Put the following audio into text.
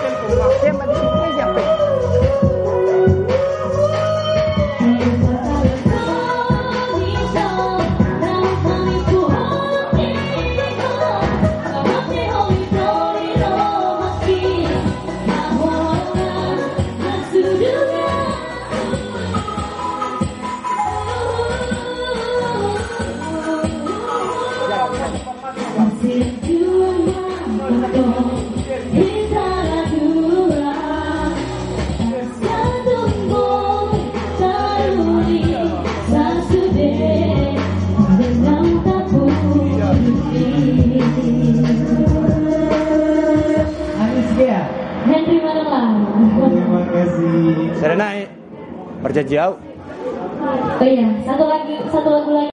เป็นผมหลอดเข้มมัน kasih. Serena perjanjian Oh iya, satu lagi, satu lagu lagi.